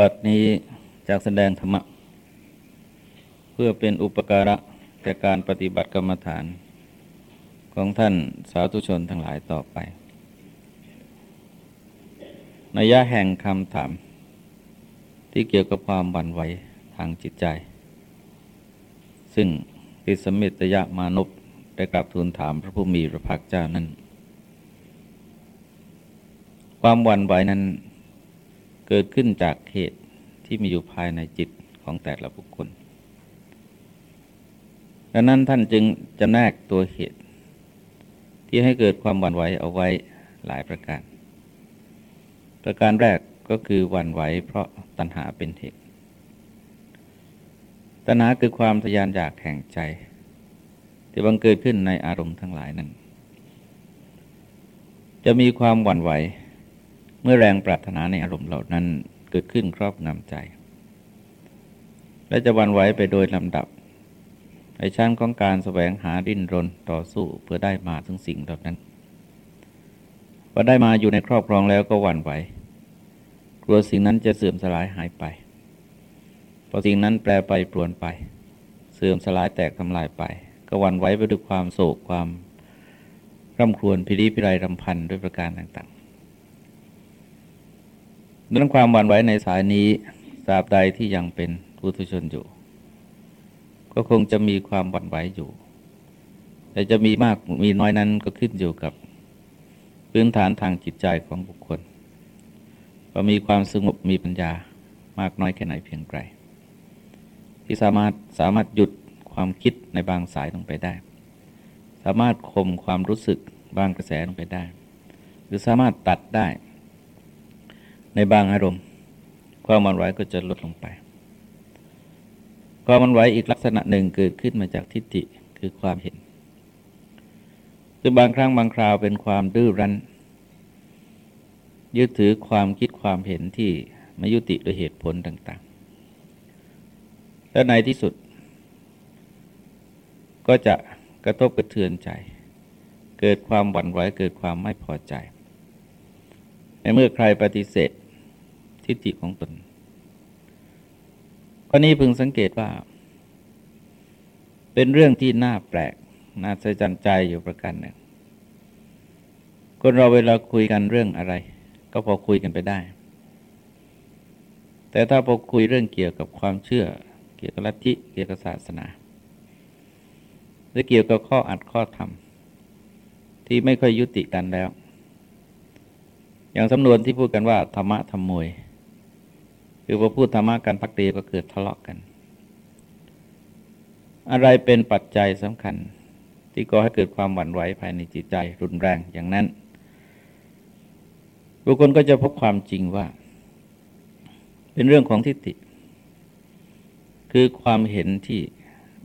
บัดนี้จากแสดงธรรมะ เพื่อเป็นอุปการะแก่การปฏิบัติกรรมฐาน ของท่านสาธุชนทั้งหลายต่อไปนัยยะแห่งคำถาม ที่เกี่ยวกับความบันไหวทางจิตใจ ซึ่งปิสมิตยะมานพได้กลับทูลถามพระผู้มีพระภาคเจ้านั้น ความวันไหวนั้น เกิดขึ้นจากเหตุที่มีอยู่ภายในจิตของแต่ละบุคคล ดังนั้นท่านจึงจะแนกตัวเหตุ ที่ให้เกิดความหวั่นไหวเอาไว้หลายประการ ประการแรกก็คือหวั่นไหวเพราะตัณหาเป็นเหตุ ตัณหาคือความทยานอยากแห่งใจ ที่บังเกิดขึ้นในอารมณ์ทั้งหลายนั้น จะมีความหวั่นไหว เมื่อแรงปรารถนาในอารมณ์เหล่านั้นเกิดขึ้นครอบงำใจ และจะวันไหวไปโดยลำดับในชั้นของการสแสวงหาดิ้นรนต่อสู้เพื่อได้มาถึงสิ่งเหล่านั้นพอได้มาอยู่ในครอบครองแล้วก็หวั่นไหว กลัวสิ่งนั้นจะเสื่อมสลายหายไป พอสิ่งนั้นแปลไปปลวนไป เสื่อมสลายแตกทำลายไป ก็หวั่นไหวไปด้วยความโศกความร่ำครวญพิริพิไรรำพันด้วยประการต่าง เรื่องความหวั่นไหวในสายนี้ตราบใดที่ยังเป็นผู้ทุชนอยู่ ก็คงจะมีความหวั่นไหวอยู่ แต่จะมีมากมีน้อยนั้นก็ขึ้นอยู่กับพื้นฐานทางจิตใจของบุคคลว่ามีความสงบมีปัญญามากน้อยแค่ไหนเพียงไรที่สามารถสามารถหยุดความคิดในบางสายลงไปได้ สามารถข่มความรู้สึกบางกระแสลงไปได้ หรือสามารถตัดได้ ในบางอารมณ์ ความมันไหวก็จะลดลงไป ความมันไหวอีกลักษณะหนึ่งเกิดขึ้นมาจากทิฏฐิคือความเห็นคือบางครั้งบางคราวเป็นความดื้อรั้น ยึดถือความคิดความเห็นที่ไม่ยุติโดยเหตุผลต่างๆ และในที่สุด ก็จะกระทบกระเทือนใจ เกิดความหวั่นไหวเกิดความไม่พอใจ ในเมื่อใครปฏิเสธ ทิฏฐิของตนข้อนี้พึงสังเกตว่า เป็นเรื่องที่น่าแปลก น่าสะใจใจอยู่ประการหนึ่ง คนเราเวลาคุยกันเรื่องอะไร ก็พอคุยกันไปได้ แต่ถ้าพอคุยเรื่องเกี่ยวกับความเชื่อ เกี่ยวกับลัทธิเกี่ยวกับศาสนาหรือเกี่ยวกับข้ออัดข้อธรรม ที่ไม่ค่อยยุติกันแล้ว อย่างสำนวนที่พูดกันว่า ธรรมะธรรมมวย คือพอพูดธรรมะกันพักเดียวก็เกิดทะเลาะกัน อะไรเป็นปัจจัยสำคัญ ที่ก่อให้เกิดความหวั่นไหวภายในจิตใจรุนแรงอย่างนั้น บุคคลก็จะพบความจริงว่า เป็นเรื่องของทิฏฐิ คือความเห็นที่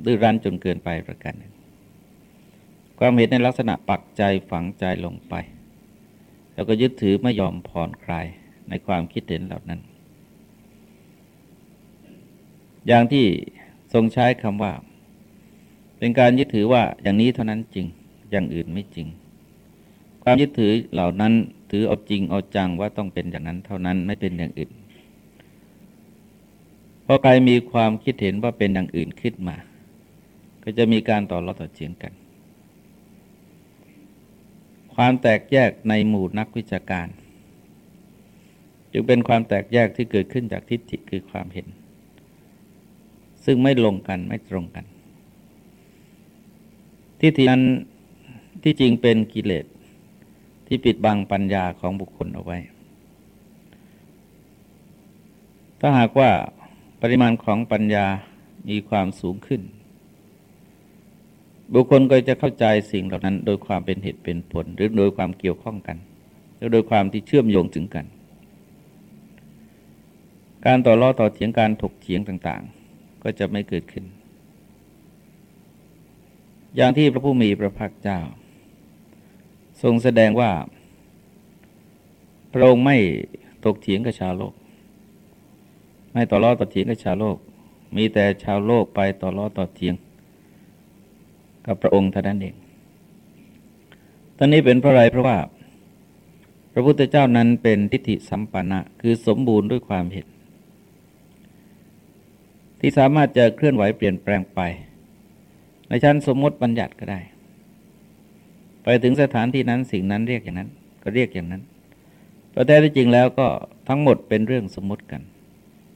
ดื้อรั้นจนเกินไปประการหนึ่ง ความเห็นในลักษณะปักใจฝังใจลงไป แล้วก็ยึดถือไม่ยอมผ่อนคลายในความคิดเห็นเหล่านั้น อย่างที่ทรงใช้คำว่า เป็นการยึดถือว่าอย่างนี้เท่านั้นจริง อย่างอื่นไม่จริง ความยึดถือเหล่านั้นถือเอาจริงเอาจังว่าต้องเป็นอย่างนั้นเท่านั้นไม่เป็นอย่างอื่นพอใครมีความคิดเห็นว่าเป็นอย่างอื่นขึ้นมา ก็จะมีการต่อรอต่อเฉียงกัน ความแตกแยกในหมู่นักวิชาการ จึงเป็นความแตกแยกที่เกิดขึ้นจากทิฏฐิคือความเห็น ซึ่งไม่ลงกันไม่ตรงกันที่ที่นั้นที่จริงเป็นกิเลสที่ปิดบังปัญญาของบุคคลเอาไว้ ถ้าหากว่าปริมาณของปัญญามีความสูงขึ้น บุคคลก็จะเข้าใจสิ่งเหล่านั้น โดยความเป็นเหตุเป็นผล หรือโดยความเกี่ยวข้องกันหรือโดยความที่เชื่อมโยงถึงกัน การต่อล้อต่อเถียงการถกเถียงต่าง ก็จะไม่เกิดขึ้น อย่างที่พระผู้มีพระภาคเจ้า ทรงแสดงว่า พระองค์ไม่ตกเถียงกับชาวโลก ไม่ต่อล้อต่อเถียงกับชาวโลก มีแต่ชาวโลกไปต่อล้อต่อเถียง กับพระองค์เท่านั้นเองตอนนี้เป็นเพราะอะไรเพราะว่า พระพุทธเจ้านั้นเป็นทิฏฐิสัมปันนะคือสมบูรณ์ด้วยความเห็น ที่สามารถจะเคลื่อนไหวเปลี่ยนแปลงไป ในชั้นสมมติบัญญัติก็ได้ ไปถึงสถานที่นั้นสิ่งนั้นเรียกอย่างนั้น ก็เรียกอย่างนั้นแต่แท้ที่จริงแล้วก็ทั้งหมดเป็นเรื่องสมมติกัน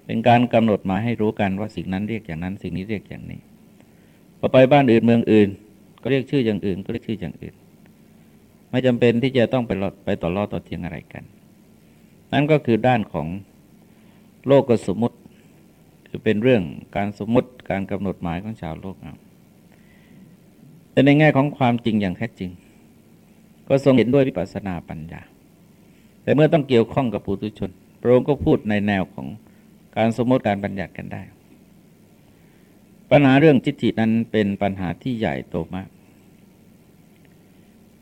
เป็นการกำหนดมาให้รู้กันว่าสิ่งนั้นเรียกอย่างนั้น สิ่งนี้เรียกอย่างนี้พอไปบ้านอื่นเมืองอื่น ก็เรียกชื่ออย่างอื่น ก็เรียกชื่ออย่างอื่น ไม่จำเป็นที่จะต้องไปไปต่อรอต่อเทียงอะไรกัน นั่นก็คือด้านของโลกกสมมติ คือเป็นเรื่องการสมมติการกำหนดหมายของชาวโลกเอาแต่ในแง่ของความจริงอย่างแท้จริง ก็ทรงเห็นด้วยวิปัสสนาปัญญา แต่เมื่อต้องเกี่ยวข้องกับปุถุชน พระองค์ก็พูดในแนวของการสมมติการบัญญัติกันได้ ปัญหาเรื่องจิตฐินั้นเป็นปัญหาที่ใหญ่โตมาก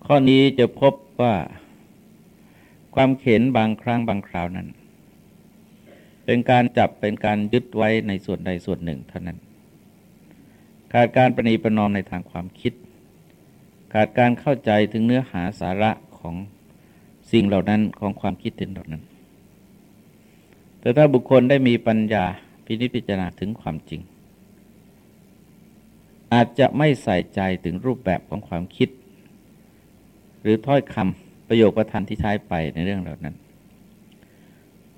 ข้อนี้จะพบว่าความเข็นบางครั้งบางคราวนั้น เป็นการจับเป็นการยึดไว้ในส่วนใดส่วนหนึ่งเท่านั้น ขาดการประนีประนอมในทางความคิด ขาดการเข้าใจถึงเนื้อหาสาระของสิ่งเหล่านั้นของความคิดถึงเหล่านั้น แต่ถ้าบุคคลได้มีปัญญาพินิจพิจารณาถึงความจริง อาจจะไม่ใส่ใจถึงรูปแบบของความคิด หรือถ้อยคำประโยคประธานที่ใช้ไปในเรื่องเหล่านั้น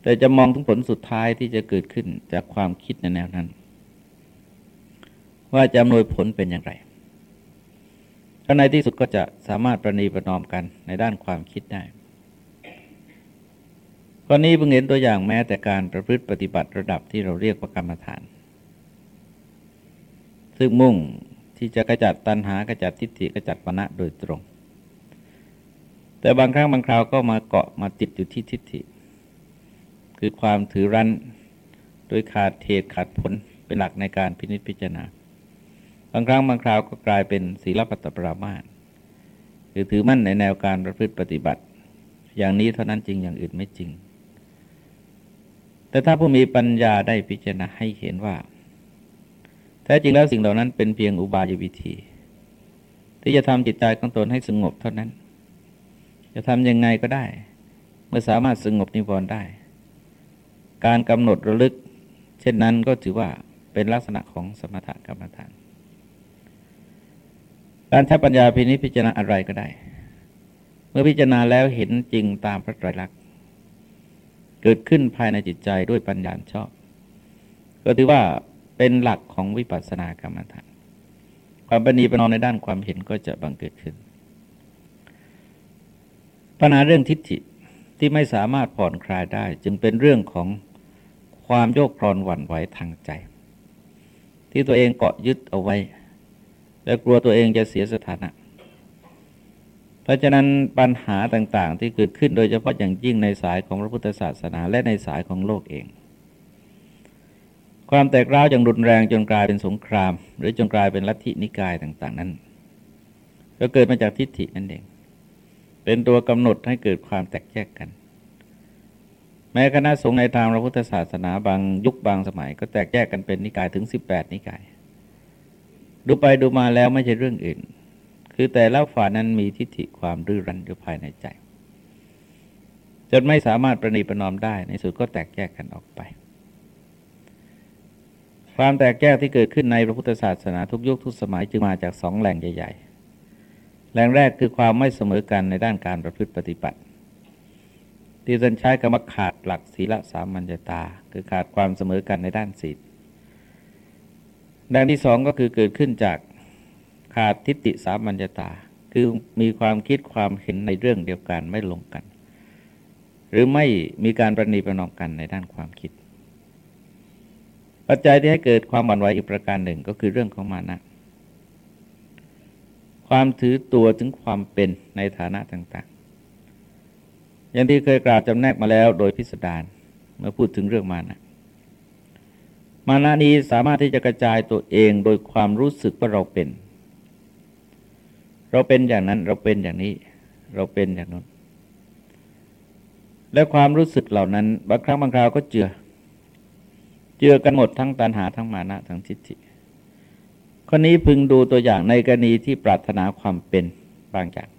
แต่จะมองถึงผลสุดท้ายที่จะเกิดขึ้นจากความคิดในแนวนั้น ว่าจะอำนวยผลเป็นอย่างไรแล้วในที่สุดก็จะสามารถประนีประนอมกันในด้านความคิดได้ข้อนี้เพิ่งเห็นตัวอย่างแม้แต่การประพฤติปฏิบัติระดับที่เราเรียกว่ากรรมฐาน ซึ่งมุ่งที่จะกระจัดตัณหากระจัดทิฏฐิกระจัดปณะโดยตรง แต่บางครั้งบางคราวก็มาเกาะมาติดอยู่ที่ทิฏฐิ คือความถือรั้น โดยขาดเหตุขาดผลเป็นหลักในการพินิจพิจารณา บางครั้งบางคราวก็กลายเป็นศีลปัตตปรามาสคือถือมั่นในแนวการประพฤติปฏิบัติ อย่างนี้เท่านั้นจริงอย่างอื่นไม่จริง แต่ถ้าผู้มีปัญญาได้พิจารณาให้เห็นว่าแท้จริงแล้วสิ่งเหล่านั้นเป็นเพียงอุบายวิธี ที่จะทำจิตใจของตนให้สงบเท่านั้น จะทำยังไงก็ได้ เมื่อสามารถสงบนิวรณ์ได้ การกำหนดระลึก เช่นนั้นก็ถือว่าเป็นลักษณะของสมถกรรมฐาน การใช้ปัญญาพินิจพิจารณาอะไรก็ได้ เมื่อพิจารณาแล้วเห็นจริงตามพระไตรลักษณ์เกิดขึ้นภายในจิตใจด้วยปัญญาชอบ ก็ถือว่าเป็นหลักของวิปัสสนากรรมฐาน ความปณีประนอมในด้านความเห็นก็จะบังเกิดขึ้น ปัญหาเรื่องทิฏฐิที่ไม่สามารถผ่อนคลายได้ จึงเป็นเรื่องของ ความโยกคลอนหวั่นไหวทางใจ ที่ตัวเองเกาะยึดเอาไว้ และกลัวตัวเองจะเสียสถานะ เพราะฉะนั้นปัญหาต่างๆ ที่เกิดขึ้นโดยเฉพาะอย่างยิ่งในสายของพระพุทธศาสนาและในสายของโลกเอง ความแตกร้าวอย่างรุนแรงจนกลายเป็นสงคราม หรือจนกลายเป็นลัทธินิกายต่างๆ นั้น ก็เกิดมาจากทิฏฐินั่นเอง เป็นตัวกำหนดให้เกิดความแตกแยกกัน แม้คณะสงฆ์ในทางพระพุทธศาสนาบางยุคบางสมัย ก็แตกแยกกันเป็นนิกายถึง 18 นิกาย ดูไปดูมาแล้วไม่ใช่เรื่องอื่น คือแต่ละฝ่ายนั้นมีทิฏฐิความรื้อรันอยู่ภายในใจ จนไม่สามารถประนีประนอมได้ ในสุดก็แตกแยกกันออกไป ความแตกแยกที่เกิดขึ้นในพระพุทธศาสนาทุกยุคทุกสมัยจึงมาจากสองแหล่งใหญ่ๆแหล่งแรกคือความไม่เสมอกันในด้านการประพฤติปฏิบัติ ที่ท่านใช้คำว่าขาดหลักศีลสามัญญาตา คือขาดความเสมอกันในด้านศีลดังที่สองก็คือเกิดขึ้นจากขาดทิฏฐิสามัญญาตา คือมีความคิดความเห็นในเรื่องเดียวกันไม่ลงกัน หรือไม่มีการประนีประนอมกันในด้านความคิด ปัจจัยที่ให้เกิดความหวั่นไหวอีกประการหนึ่งก็คือเรื่องของมานะความถือตัวถึงความเป็นในฐานะต่าง อย่างที่เคยกล่าวจำแนกมาแล้วโดยพิสดารเมื่อพูดถึงเรื่องมานะมานะนี้สามารถที่จะกระจายตัวเองโดยความรู้สึกว่าเราเป็น เราเป็นอย่างนั้นเราเป็นอย่างนี้ เราเป็นอย่างนั้น และความรู้สึกเหล่านั้น บางครั้งบางคราวก็เจือ เจือกันหมดทั้งตัณหาทั้งมานะทั้งทิฏฐิข้อนี้พึงดูตัวอย่างในกรณีที่ปรารถนาความเป็นบางอย่าง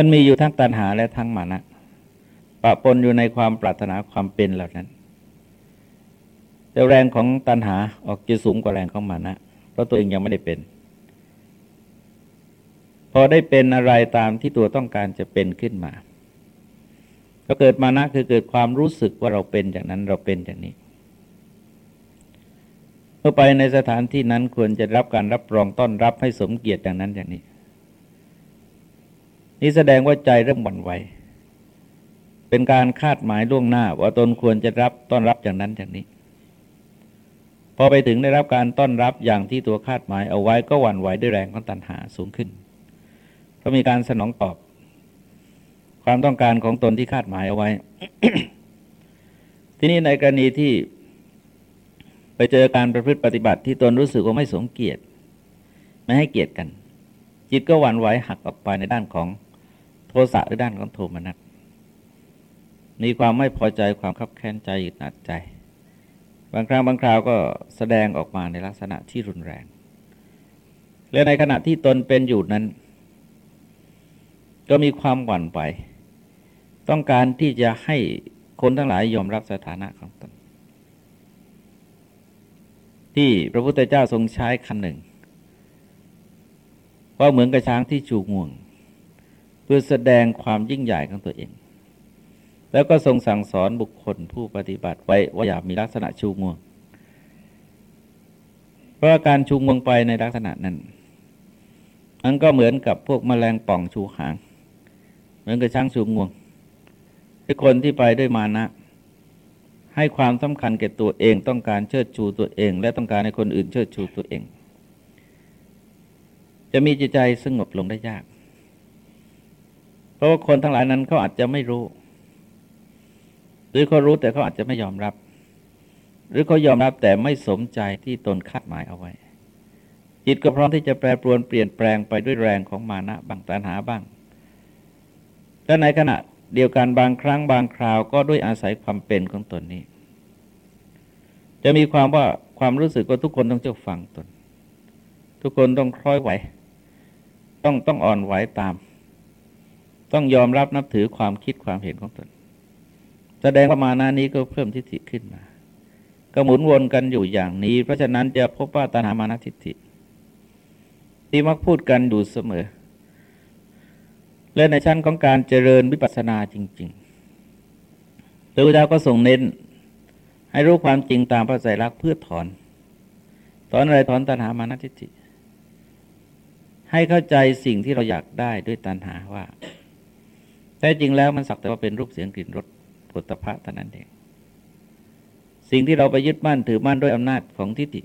มันมีอยู่ทั้งตัณหาและทั้งมานะปะปนอยู่ในความปรารถนาความเป็นเหล่านั้น แต่แรงของตัณหาออกจะสูงกว่าแรงของมานะ เพราะตัวเองยังไม่ได้เป็น พอได้เป็นอะไรตามที่ตัวต้องการจะเป็นขึ้นมา ก็เกิดมานะคือเกิดความรู้สึกว่าเราเป็นอย่างนั้นเราเป็นอย่างนี้เมื่อไปในสถานที่นั้นควรจะรับการรับรองต้อนรับให้สมเกียรติอย่างนั้นอย่างนี้ นี่แสดงว่าใจเริ่มหวั่นไหวเป็นการคาดหมายล่วงหน้า ว่าตนควรจะรับต้อนรับอย่างนั้นอย่างนี้ พอไปถึงได้รับการต้อนรับอย่างที่ตัวคาดหมายเอาไว้ก็หวั่นไหวด้วยแรงของตัณหาสูงขึ้น เพราะมีการสนองตอบ ความต้องการของตนที่คาดหมายเอาไว้ ที่นี่ในกรณีที่ไปเจอการประพฤติปฏิบัติที่ตนรู้สึกว่าไม่สมเกียรติ ไม่ให้เกียรติกัน จิตก็หวั่นไหวหักออกไปในด้านของ สะหรือด้านของโทมนัสมีความไม่พอใจความคับแค้นใจอึดอัดใจ บางครั้งบางคราวก็แสดงออกมาในลักษณะที่รุนแรง และในขณะที่ตนเป็นอยู่นั้น ก็มีความหวั่นไหวต้องการที่จะให้คนทั้งหลายยอมรับสถานะของตน ที่พระพุทธเจ้าทรงใช้คำหนึ่งว่าเหมือนกระช้างที่จูงวง พื่อแสดงความยิ่งใหญ่ของตัวเอง แล้วก็ทรงสั่งสอนบุคคลผู้ปฏิบัติไว้ว่าอย่ามีลักษณะชูงวง เพราะการชูงวงไปในลักษณะนั้นมันก็เหมือนกับพวกมแมลงป่องชูหาง เหมือนกับช้างชูงวงที่คนที่ไปด้วยมานะ ให้ความสำคัญแก่ตัวเอง ต้องการเชิดชูตัวเอง และต้องการให้คนอื่นเชิดชูตัวเอง จะมีจิตใจสงบลงได้ยาก เพราะว่าคนทั้งหลายนั้นเขาอาจจะไม่รู้ หรือเขารู้แต่เขาอาจจะไม่ยอมรับ หรือเขายอมรับแต่ไม่สมใจที่ตนคาดหมายเอาไว้ จิตก็พร้อมที่จะแปรปรวนเปลี่ยนแปลงไปด้วยแรงของมานะบางตัณหาบ้างและในขณะเดียวกันบางครั้งบางคราวก็ด้วยอาศัยความเป็นของตนนี้ จะมีความว่าความรู้สึกว่าทุกคนต้องเจ้าฟังตน ทุกคนต้องคล้อยไหว ต้องต้องอ่อนไหวตาม ต้องยอมรับนับถือความคิดความเห็นของตน แสดงว่ามานานี้ก็เพิ่มทิฏฐิขึ้นมา ก็หมุนวนกันอยู่อย่างนี้ เพราะฉะนั้นจะพบว่าตัณหามานาทิฏฐิที่มักพูดกันอยู่เสมอ และในชั้นของการเจริญวิปัสสนาจริงๆพระพุทธเจ้าก็ส่งเน้น ให้รู้ความจริงตามพระไตรลักษณ์เพื่อถอน ถอนอะไรถอนตัณหามานาทิฏฐิให้เข้าใจสิ่งที่เราอยากได้ด้วยตัณหาว่า แท้จริงแล้วมันสักแต่ว่าเป็นรูปเสียงกลิ่นรสปุตภะเท่านั้นเอง สิ่งที่เราไปยึดมั่นถือมั่นด้วยอำนาจของทิฏฐิ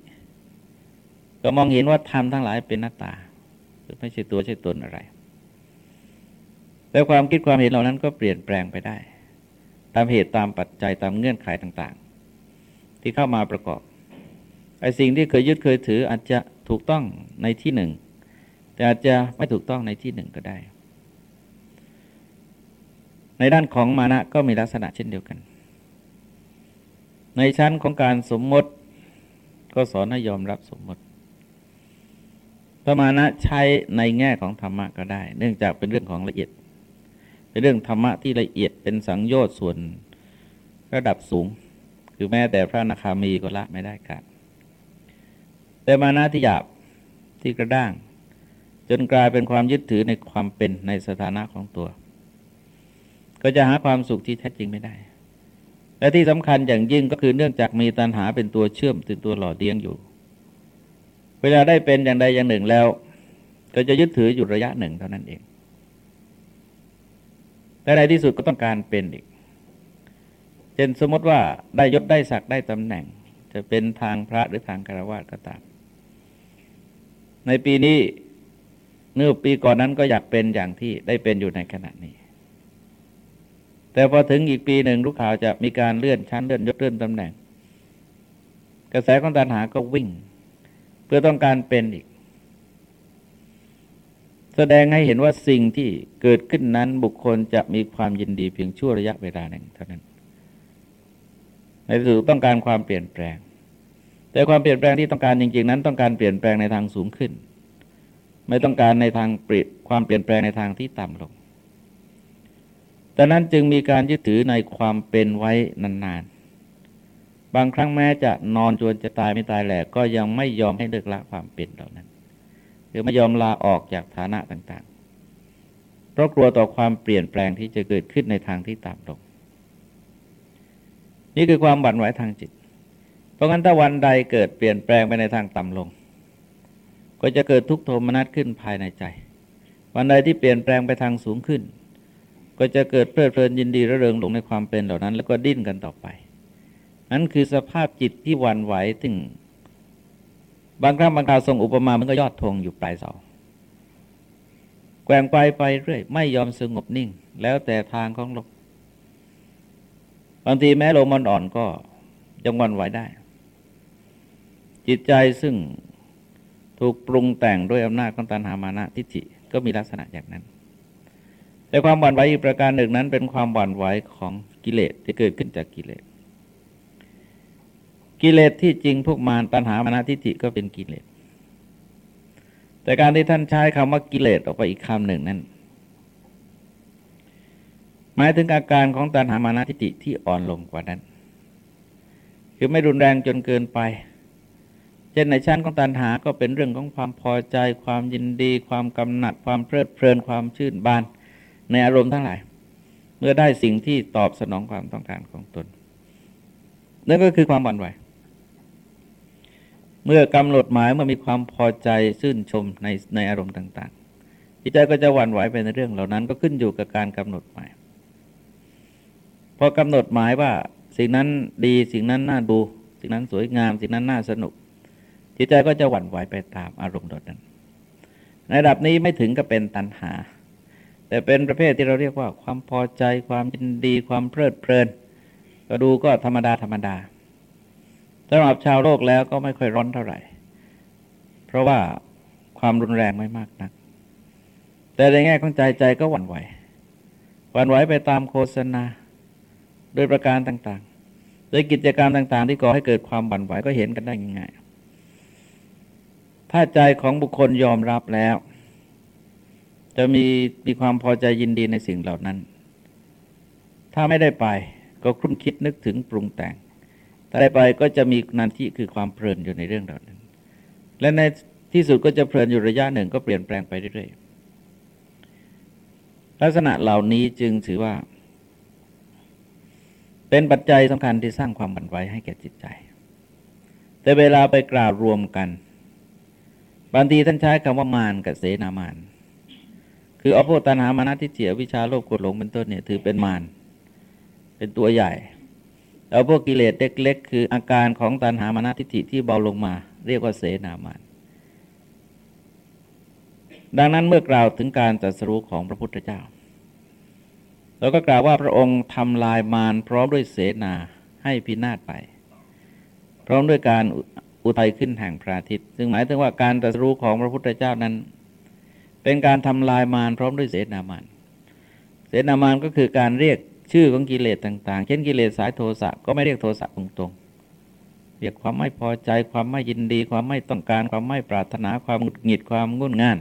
ก็มองเห็นว่าธรรมทั้งหลายเป็นหน้าตาไม่ใช่ตัวใช่ตนอะไร แต่ความคิดความเห็นเหล่านั้นก็เปลี่ยนแปลงไปได้ ตามเหตุตามปัจจัยตามเงื่อนไขต่างๆ ที่เข้ามาประกอบไอ้สิ่งที่เคยยึดเคยถืออาจจะถูกต้องในที่หนึ่ง แต่อาจจะไม่ถูกต้องในที่หนึ่งก็ได้ ในด้านของมานะก็มีลักษณะเช่นเดียวกัน ในชั้นของการสมมติ ก็สอนให้ยอมรับสมมติพระมานะใช้ในแง่ของธรรมะก็ได้ เนื่องจากเป็นเรื่องของละเอียด เป็นเรื่องธรรมะที่ละเอียดเป็นสังโยชน์ส่วนระดับสูง คือแม้แต่พระนาคามีก็ละไม่ได้กันแต่มานะที่หยาบที่กระด้าง จนกลายเป็นความยึดถือในความเป็นในสถานะของตัว ก็จะหาความสุขที่แท้จริงไม่ได้ และที่สำคัญอย่างยิ่งก็คือเนื่องจากมีตัณหาเป็นตัวเชื่อมเป็นตัวหล่อเลี้ยงอยู่ เวลาได้เป็นอย่างใดอย่างหนึ่งแล้ว ก็จะยึดถืออยู่ระยะหนึ่งเท่านั้นเองแต่ในที่สุดก็ต้องการเป็นอีกเช่นสมมติว่าได้ยศได้ศักดิ์ได้ตำแหน่ง จะเป็นทางพระหรือทางคารวะก็ตาม ในปีนี้เมื่อปีก่อนนั้นก็อยากเป็นอย่างที่ได้เป็นอยู่ในขณะนี้ แต่พอถึงอีกปีหนึ่งลูกข่าวจะมีการเลื่อนชั้นเลื่อนยศเลื่อนตำแหน่ง กระแสของตัณหาก็วิ่ง เพื่อต้องการเป็นอีก แสดงให้เห็นว่าสิ่งที่เกิดขึ้นนั้นบุคคลจะมีความยินดีเพียงชั่วระยะเวลาหนึ่งเท่านั้น ในที่สุดต้องการความเปลี่ยนแปลง แต่ความเปลี่ยนแปลงที่ต้องการจริง ๆ นั้น ต้องการเปลี่ยนแปลงในทางสูงขึ้น ไม่ต้องการในทางเปลี่ยนความเปลี่ยนแปลงในทางที่ต่ำลง ดังนั้นจึงมีการยึดถือในความเป็นไว้นานๆ บางครั้งแม้จะนอนจนจะตายไม่ตายแหลกก็ยังไม่ยอมให้เลิกละความเป็นเหล่านั้นคือไม่ยอมลาออกจากฐานะต่างๆ เพราะกลัวต่อความเปลี่ยนแปลงที่จะเกิดขึ้นในทางที่ต่ำลง นี่คือความบั่นไหวทางจิต เพราะงั้นถ้าวันใดเกิดเปลี่ยนแปลงไปในทางต่ำลง ก็จะเกิดทุกโทมนัสขึ้นภายในใจ วันใดที่เปลี่ยนแปลงไปทางสูงขึ้น ก็จะเกิดเพลิดเพลินยินดีระเริงหลงในความเป็นเหล่านั้น แล้วก็ดิ้นกันต่อไป นั่นคือสภาพจิตที่วันไหวถึง บางครั้งบางคราวทรงอุปมามันก็ยอดธงอยู่ปลายเสาแกว่งไปไปเรื่อย ไม่ยอมสงบนิ่ง แล้วแต่ทางของลมบางทีแม้ลมมันอ่อนก็ยังวันไหวได้ จิตใจซึ่งถูกปรุงแต่งด้วยอำนาจของตัณหามานะทิฏฐิก็มีลักษณะอย่างนั้น แต่ความหวั่นไหวอีกประการหนึ่งนั้น เป็นความหวั่นไหวของกิเลสที่เกิดขึ้นจากกิเลส กิเลสที่จริงพวกมารตัณหามานะทิฏฐิก็เป็นกิเลส แต่การที่ท่านใช้คำว่ากิเลสออกไปอีกคำหนึ่งนั้น หมายถึงอาการของตัณหามานะทิฏฐิที่อ่อนลงกว่านั้น คือไม่รุนแรงจนเกินไปเช่นในชั้นของตัณหาก็เป็นเรื่องของความพอใจ ความยินดี ความกำหนัด ความเพลิดเพลินความชื่นบาน ในอารมณ์ทั้งหลาย เมื่อได้สิ่งที่ตอบสนองความต้องการของตน นั่นก็คือความหวั่นไหว เมื่อกำหนดหมายเมื่อมีความพอใจชื่นชมในในอารมณ์ต่างๆจิตใจก็จะหวั่นไหวไปในเรื่องเหล่านั้น ก็ขึ้นอยู่กับการกำหนดหมายพอกำหนดหมายว่าสิ่งนั้นดีสิ่งนั้นน่าดู สิ่งนั้นสวยงาม สิ่งนั้นน่าสนุก จิตใจก็จะหวั่นไหวไปตามอารมณ์ดนั้น ในระดับนี้ไม่ถึงกับเป็นตัณหา แต่เป็นประเภทที่เราเรียกว่า ความพอใจความยินดีความเพลิดเพลิน ก็ดูก็ธรรมดาธรรมดาสำหรับชาวโลกแล้วก็ไม่ค่อยร้อนเท่าไหร่ เพราะว่าความรุนแรงไม่มากนัก แต่ในแง่ของใจใจก็หวั่นไหวหวั่นไหวไปตามโฆษณาโดยประการต่างๆ โดยกิจกรรมต่างๆ ที่ก่อให้เกิดความหวั่นไหวก็เห็นกันได้ง่ายๆถ้าใจของบุคคลยอมรับแล้ว จะมีมีความพอใจยินดีในสิ่งเหล่านั้น ถ้าไม่ได้ไปก็ครุ่นคิดนึกถึงปรุงแต่ง ถ้าได้ไปก็จะมีนันที่คือความเพลินอยู่ในเรื่องเหล่านั้น และในที่สุดก็จะเพลินอยู่ระยะหนึ่งก็เปลี่ยนแปลงไปเรื่อยๆ ลักษณะเหล่านี้จึงถือว่า เป็นปัจจัยสำคัญที่สร้างความบันไวให้แก่จิตใจ แต่เวลาไปกล่าวรวมกัน บางทีท่านใช้คำว่ามารกับเสนามาน คือเอาพวกตัณหามานะที่เจียวิชาโลภโกรธหลงเป็นต้นเนี่ยถือเป็นมารเป็นตัวใหญ่แล้วพวกกิเลสเล็กๆคืออาการของตัณหามานะทิฏฐิที่เบาลงมา เรียกว่าเสนามานดังนั้นเมื่อกล่าวถึงการตรัสรู้ของพระพุทธเจ้าเราก็กล่าวว่าพระองค์ทำลายมารพร้อมด้วยเสนาให้พินาศไป พร้อมด้วยการอุทัยขึ้นแห่งพระอาทิตย์ ซึ่งหมายถึงว่าการตรัสรู้ของพระพุทธเจ้านั้น เป็นการทำลายมารพร้อมด้วยเสนามานเสนามานก็คือการเรียกชื่อของกิเลสต่าง ๆ เช่นกิเลสสายโทสะก็ไม่เรียกโทสะตรงๆ เรียกความไม่พอใจ ความไม่ยินดี ความไม่ต้องการ ความไม่ปรารถนา ความหงุดหงิด ความงุ่นง่าน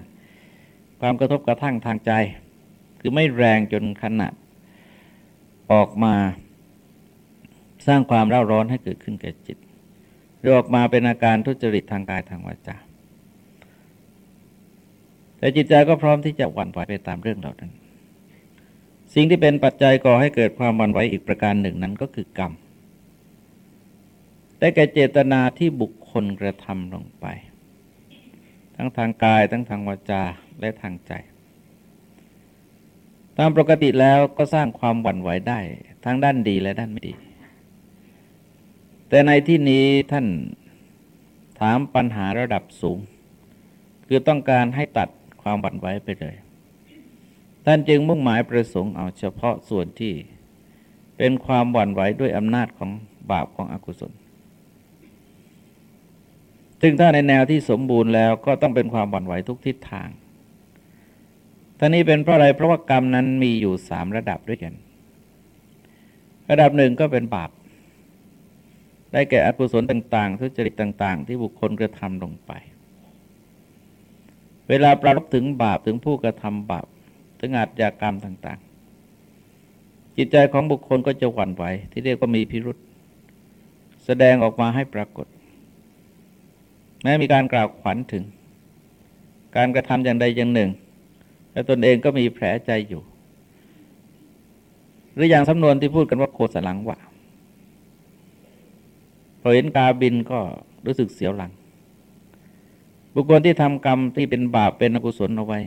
ความกระทบกระทั่งทางใจ คือไม่แรงจนขนาดออกมาสร้างความเร่าร้อนให้เกิดขึ้นแก่จิตหรือออกมาเป็นอาการทุจริตทางกายทางวาจา แต่จิตใจก็พร้อมที่จะหวั่นไหวไปตามเรื่องเหล่านั้น สิ่งที่เป็นปัจจัยก่อให้เกิดความหวั่นไหวอีกประการหนึ่งนั้นก็คือกรรม แต่แก่เจตนาที่บุคคลกระทำลงไป ทั้งทางกาย ทั้งทางวาจาและทางใจ ตามปกติแล้วก็สร้างความหวั่นไหวได้ ทั้งด้านดีและด้านไม่ดี แต่ในที่นี้ท่านถามปัญหาระดับสูง คือต้องการให้ตัด ความหวั่นไหวไปเลย ท่านจึงมุ่งหมายประสงค์เอาเฉพาะส่วนที่เป็นความหวั่นไหวด้วยอำนาจของบาปของอกุศล ซึ่งถ้าในแนวที่สมบูรณ์แล้วก็ต้องเป็นความหวั่นไหวทุกทิศทางท่านี้เป็นเพราะอะไรเพราะว่ากรรมนั้นมีอยู่สามระดับด้วยกัน ระดับหนึ่งก็เป็นบาป ได้แก่อกุศลต่าง ๆ ทุจริตต่าง ๆ ที่บุคคลกระทำลงไป เวลาประลบถึงบาปถึงผู้กระทำบาปถึงอาจยากรรมต่าง ๆ จิตใจของบุคคลก็จะหวั่นไหวที่เรียกว่ามีพิรุษแสดงออกมาให้ปรากฏ แม้มีการกล่าวขวัญถึง การกระทำอย่างใดอย่างหนึ่งและตนเองก็มีแผลใจอยู่ หรืออย่างสำนวนที่พูดกันว่าโคสลังวะพอเห็นกาบินก็รู้สึกเสียวหลัง บุคคลที่ทำกรรมที่เป็นบาปเป็นอกุศลเอาไว้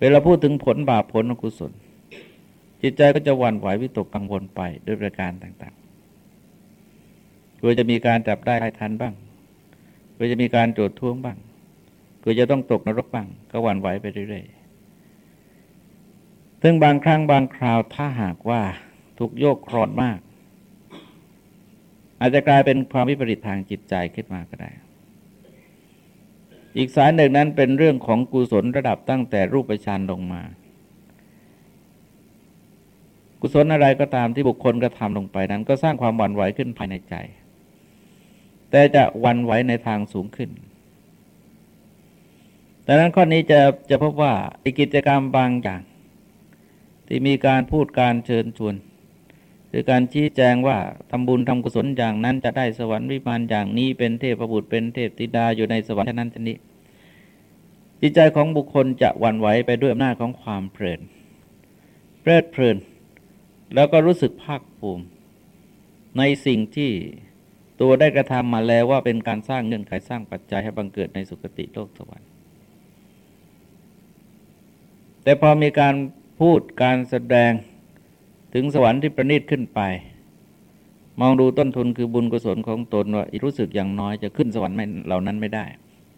เวลาพูดถึงผลบาปผลอกุศล จิตใจก็จะหวั่นไหววิตกกังวลไปด้วยประการต่างๆกลัวจะมีการจับได้ทันบ้างกลัวจะมีการโจดท้วงบ้างกลัวจะต้องตกนรกบ้าง ก็หวั่นไหวไปเรื่อยๆ ซึ่งบางครั้งบางคราวถ้าหากว่าถูกโยกครอนมาก อาจจะกลายเป็นความวิปริตทางจิตใจขึ้นมาก็ได้ อีกสายหนึ่งนั้นเป็นเรื่องของกุศลระดับตั้งแต่รูปฌานลงมา กุศลอะไรก็ตามที่บุคคลกระทำลงไปนั้น ก็สร้างความหวั่นไหวขึ้นภายในใจ แต่จะหวั่นไหวในทางสูงขึ้นดังนั้นข้อนี้จะจะพบว่ากิจกรรมบางอย่าง ที่มีการพูดการเชิญชวน คือการชี้แจงว่าทำบุญทำกุศลอย่างนั้นจะได้สวรรค์วิมานอย่างนี้เป็นเทพบุตรเป็นเทพธิดาอยู่ในสวรรค์นั้นชนี้ จิตใจของบุคคลจะหวั่นไหวไปด้วยอำนาจของความเพลินเพลิดเพลิน แล้วก็รู้สึกภาคภูมิ ในสิ่งที่ตัวได้กระทำมาแล้วว่าเป็นการสร้างเงื่อนไขสร้างปัจจัยให้บังเกิดในสุคติโลกสวรรค์ แต่พอมีการพูดการแสดง ถึงสวรรค์ที่ประณีตขึ้นไป มองดูต้นทุนคือบุญกุศลของตนว่ารู้สึกอย่างน้อยจะขึ้นสวรรค์ไม่เหล่านั้นไม่ได้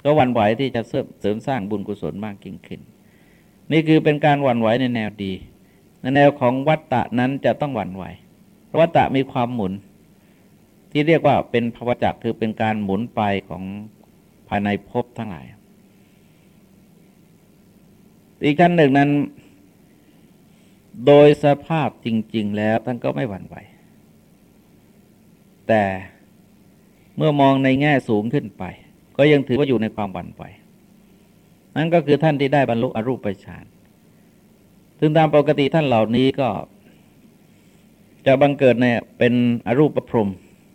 ก็หวั่นไหวที่จะเสริมสร้างบุญกุศลมากยิ่งขึ้น นี่คือเป็นการหวั่นไหวในแนวดีในแนวของวัตตะนั้นจะต้องหวั่นไหวเพราะวัตตะมีความหมุน ที่เรียกว่าเป็นภวจักคือเป็นการหมุนไปของภายในภพทั้งหลาย อีกขั้นหนึ่งนั้น โดยสภาพจริง ๆ แล้วท่านก็ไม่หวั่นไหว แต่เมื่อมองในแง่สูงขึ้นไป ก็ยังถือว่าอยู่ในความหวั่นไหวนั่นก็คือท่านที่ได้บรรลุอรูปฌานซึ่งตามปกติท่านเหล่านี้ก็ จะบังเกิดในเป็นอรูปพรม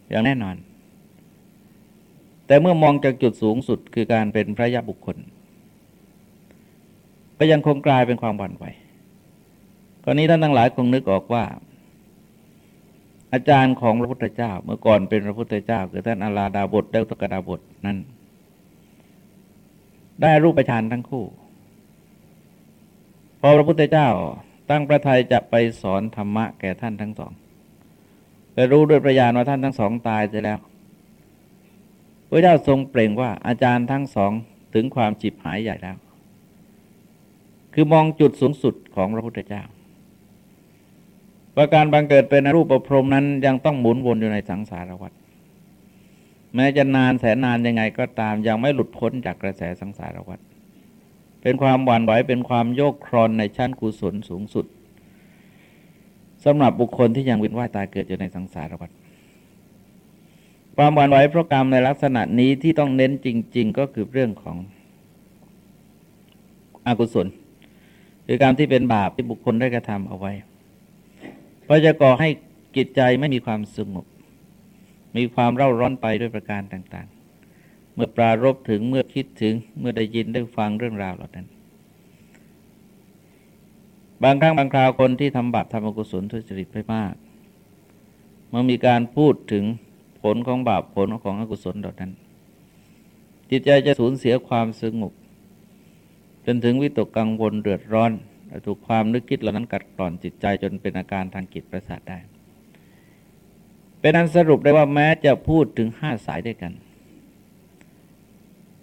อย่างแน่นอน แต่เมื่อมองจากจุดสูงสุดคือการเป็นพระยาบุคคล ก็ยังคงกลายเป็นความหวั่นไหว กรณีท่านทั้งหลายคงนึกออกว่า อาจารย์ของพระพุทธเจ้า เมื่อก่อนเป็นพระพุทธเจ้า คือท่านอาลาดาบทเดวตกดาบทนั้น ได้รูปประชานทั้งคู่ พอพระพุทธเจ้าตั้งประทัยจะไปสอนธรรมะแก่ท่านทั้งสองแต่รู้ด้วยประยานว่าท่านทั้งสองตายไปแล้ว พระเจ้าทรงเปล่งว่าอาจารย์ทั้งสองถึงความจิบหายใหญ่แล้ว คือมองจุดสูงสุดของพระพุทธเจ้า ว่าการบังเกิดเป็นรูปประพรมนั้นยังต้องหมุนวนอยู่ในสังสารวัฏแม้จะนานแสนนานยังไงก็ตามยังไม่หลุดพ้นจากกระแสสังสารวัฏเป็นความหวั่นไหวเป็นความโยกครอนในชั้นกุศลสูงสุดสำหรับบุคคลที่ยังวินว่ายตายเกิดอยู่ในสังสารวัฏความหวั่นไหวเพราะกรรมในลักษณะนี้ที่ต้องเน้นจริง ๆ ก็คือเรื่องของอกุศล คือการที่เป็นบาปที่บุคคลได้กระทำเอาไว้ พราะจะก่อให้จิตใจไม่มีความสงบ มีความเร่าร้อนไปด้วยประการต่างๆ เมื่อปรารบถึงเมื่อคิดถึงเมื่อได้ยินได้ฟังเรื่องราวเหล่านั้น บางครั้งบางคราวคนที่ทำบาปทำอกุศลทุจริตไปมากเมื่อมีการพูดถึงผลของบาปผลของอกุศลเหล่านั้น จิตใจจะสูญเสียความสงบจนถึงวิตกกังวลเดือดร้อน ถูกความนึกคิดเหล่านั้นกัดกร่อนจิตใจจนเป็นอาการทางจิตประสาทได้ เป็นอันสรุปได้ว่าแม้จะพูดถึงห้าสายด้วยกัน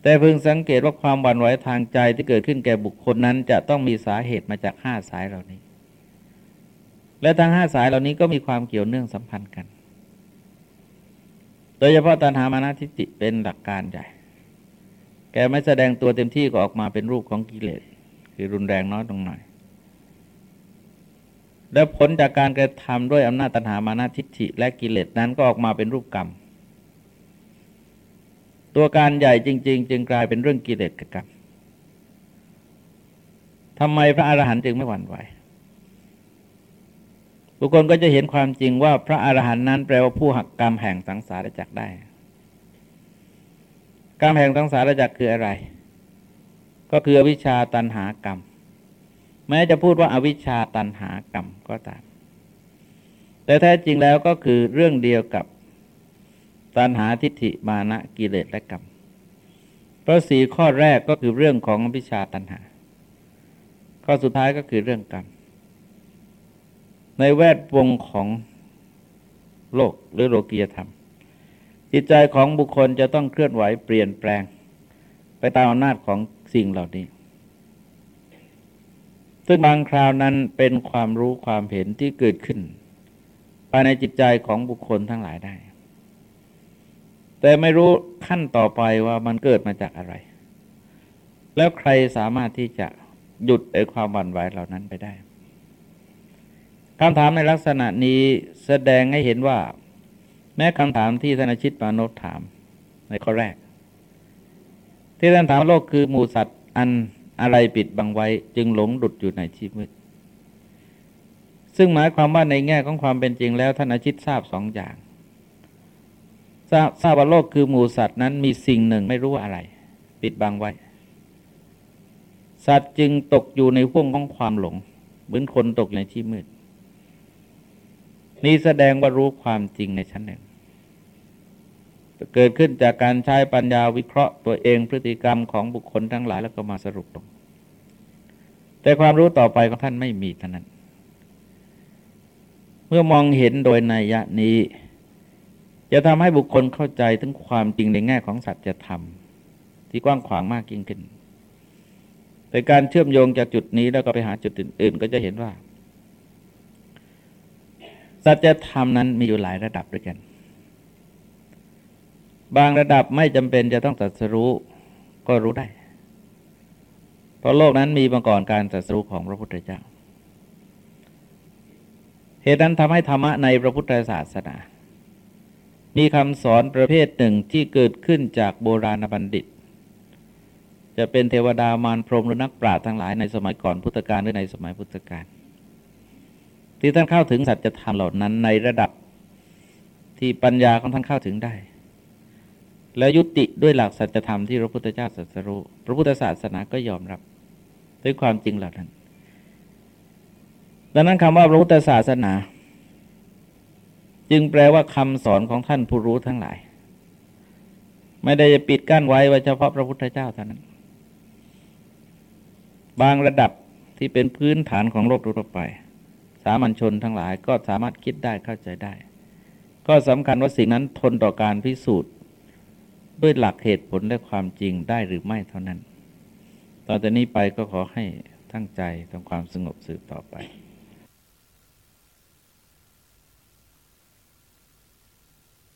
แต่พึงสังเกตว่าความหวั่นไหวทางใจที่เกิดขึ้นแก่บุคคลนั้นจะต้องมีสาเหตุมาจากห้าสายเหล่านี้ และทั้งห้าสายเหล่านี้ก็มีความเกี่ยวเนื่องสัมพันธ์กัน โดยเฉพาะตัณหามานะทิฏฐิเป็นหลักการใหญ่ แกไม่แสดงตัวเต็มที่ก็ออกมาเป็นรูปของกิเลสคือรุนแรงน้อยตรงหน่อย แล้วผลจากการกระทำด้วยอำนาจตัณหามานาทิฏฐิและกิเลสนั้นก็ออกมาเป็นรูปกรรม ตัวการใหญ่จริง ๆ จึงกลายเป็นเรื่องกิเลสกับกรรมทำไมพระอรหันต์จึงไม่หวั่นไหว บุคคลก็จะเห็นความจริงว่าพระอรหันต์นั้นแปลว่าผู้หักกรรมแห่งสังสารจักรได้ กรรมแห่งสังสารจักรคืออะไร ก็คืออวิชชาตันหากรรม แม้จะพูดว่าอาวิชชาตันหากรรมก็ตาม แต่แท้จริงแล้วก็คือเรื่องเดียวกับตันหาทิฏฐิมานะกิเลสและกรรม เพราะสี่ข้อแรกก็คือเรื่องของอวิชชาตันหา ข้อสุดท้ายก็คือเรื่องกรรม ในแวดวงของโลกหรือโลกียธรรม จิตใจของบุคคลจะต้องเคลื่อนไหวเปลี่ยนแปลง ไปตามอำนาจของสิ่งเหล่านี้ ซึ่งบางคราวนั้นเป็นความรู้ความเห็นที่เกิดขึ้น ภายในจิตใจของบุคคลทั้งหลายได้ แต่ไม่รู้ขั้นต่อไปว่ามันเกิดมาจากอะไร แล้วใครสามารถที่จะหยุดไอ้ความหวั่นไหวเหล่านั้นไปได้คำถามในลักษณะนี้แสดงให้เห็นว่า แม้คำถามที่ธนชิตปานพถามในข้อแรก ที่ท่านถามโลกคือหมูสัตว์อัน อะไรปิดบังไว้จึงหลงดุดอยู่ในที่มืด ซึ่งหมายความว่าในแง่ของความเป็นจริงแล้วท่านอาชิตทราบสองอย่าง ทราบทราบว่าโลกคือหมูสัตว์นั้นมีสิ่งหนึ่งไม่รู้อะไร ปิดบังไว้ สัตว์จึงตกอยู่ในห่วงของความหลง เหมือนคนตกในที่มืด นี่แสดงว่ารู้ความจริงในชั้นหนึ่ง เกิดขึ้นจากการใช้ปัญญาวิเคราะห์ตัวเองพฤติกรรมของบุคคลทั้งหลายแล้วก็มาสรุปลง แต่ความรู้ต่อไปของท่านไม่มีเท่านั้น เมื่อมองเห็นโดยนัยยะนี้ จะทำให้บุคคลเข้าใจถึงความจริงในแง่ของสัจธรรมที่กว้างขวางมากยิ่งขึ้น แต่การเชื่อมโยงจากจุดนี้แล้วก็ไปหาจุดอื่น ๆ ก็จะเห็นว่า สัจธรรมนั้นมีอยู่หลายระดับด้วยกัน บางระดับไม่จำเป็นจะต้องตรัสรู้ก็รู้ได้ เพราะโลกนั้นมีมาก่อนการตรัสรู้ของพระพุทธเจ้า เหตุนั้นทำให้ธรรมะในพระพุทธศาสนา มีคำสอนประเภทหนึ่งที่เกิดขึ้นจากโบราณบัณฑิต จะเป็นเทวดามารพรหมหรือนักปราชญ์ทั้งหลายในสมัยก่อนพุทธกาลหรือในสมัยพุทธกาลที่ท่านเข้าถึงสัจธรรมเหล่านั้นในระดับที่ปัญญาของท่านเข้าถึงได้ แล้วยุติด้วยหลักสัจธรรมที่พระพุทธเจ้าตรัสรู้พระพุทธศาสนาก็ยอมรับ ด้วยความจริงเหล่านั้น ดังนั้นคำว่าพระพุทธศาสนา จึงแปลว่าคำสอนของท่านผู้รู้ทั้งหลาย ไม่ได้จะปิดกั้นไว้ว่าเฉพาะพระพุทธเจ้าเท่านั้น บางระดับที่เป็นพื้นฐานของโลกทั่วไป สามัญชนทั้งหลายก็สามารถคิดได้เข้าใจได้ ก็สำคัญว่าสิ่งนั้นทนต่อการพิสูจน์ ด้วยหลักเหตุผลและความจริงได้หรือไม่เท่านั้น ต่อจากนี้ไปก็ขอให้ตั้งใจทำความสงบสืบต่อไป